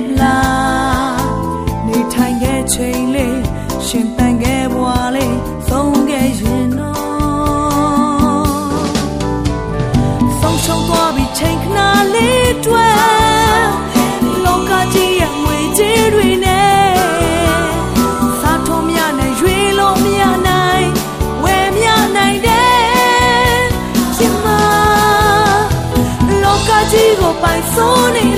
ကြံခဲ့လားနေထိုင်ခဲ့ချိန်လေးရှင်တန်ခဲ့ဘွာလေးဆုံးခဲ့ရင်တော့ဆုံးရှုံးသွားပြီချိန်ခဏလေးတွေ့လောကကြီးရဲ့ငွေကြေးတွေနဲ့စားထုံးမြနိုင်ရွေလို့မရနိုင်ဝယ်မြနိုင်တယ်ချင်မလောကကြီးကိုပိုင်စိုးနေ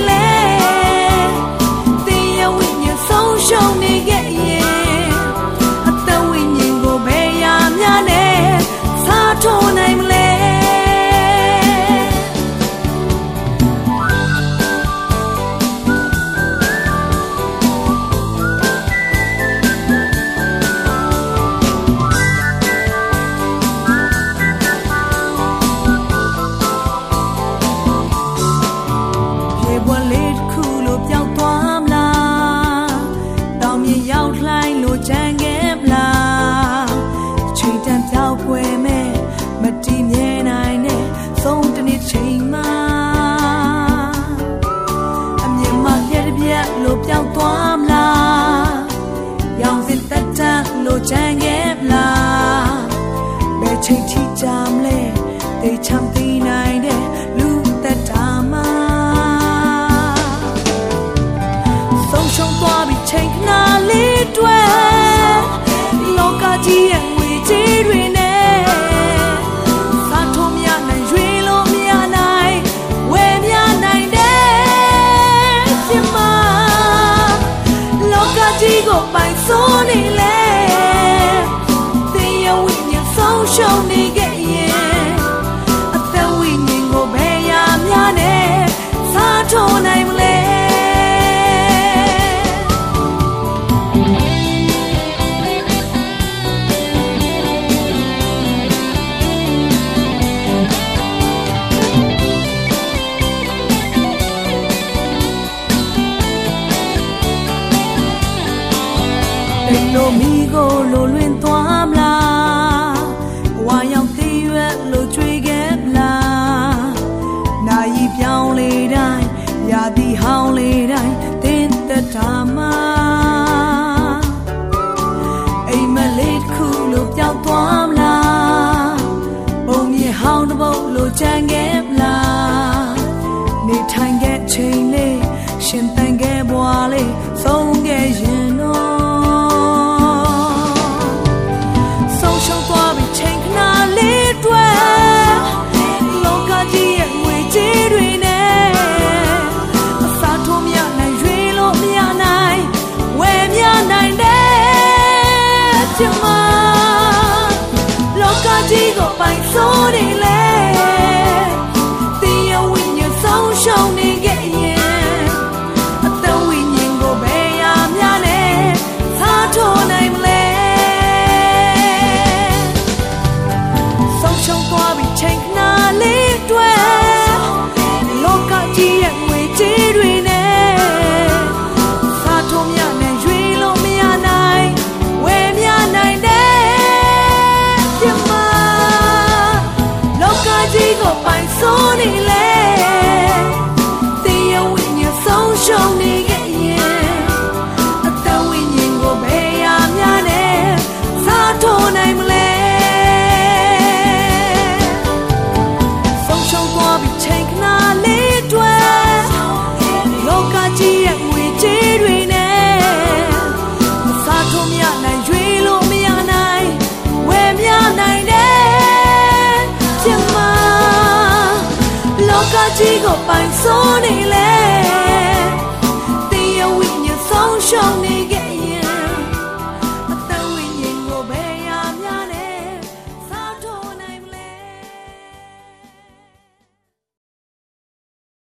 တန်ပြောက်ွယ်မဲ့မတည်မြဲနိုင်တဲ့သုံးတနေ့ချိန်မှာအမြင်မှပြက်ပြက်လိုပျောက်သွားမလားရောင်စင်တက်တက်လိုကြမ်းခဲ့မလားဘယ်ချိန်ထိကြာ ကြီးကိုပို လို့မိကိုလိုလွင်သွားမလားဘဝရောက်သေးရွယ်လို့ကြွေခဲ့မလားနာယီပြောင်းလေတိုင်းရာသီဟောင်းလေတိုင်းတင်းသက်တာမှာအိမ်မလေးတစ်ခုလို့ပြောင်းသွားမလားပုံမြေဟောင်းတစ်ပုတ်လို့ကြံခဲ့မလားနေထိုင်ခဲ့ချိန်လေးရှင်တန်ခဲ့ဘွာလေးဆုံး တယ် ကြီးကိုပိုင်စိုးနေလေ ကကြီးကိုပိုင်စိုးနေလေ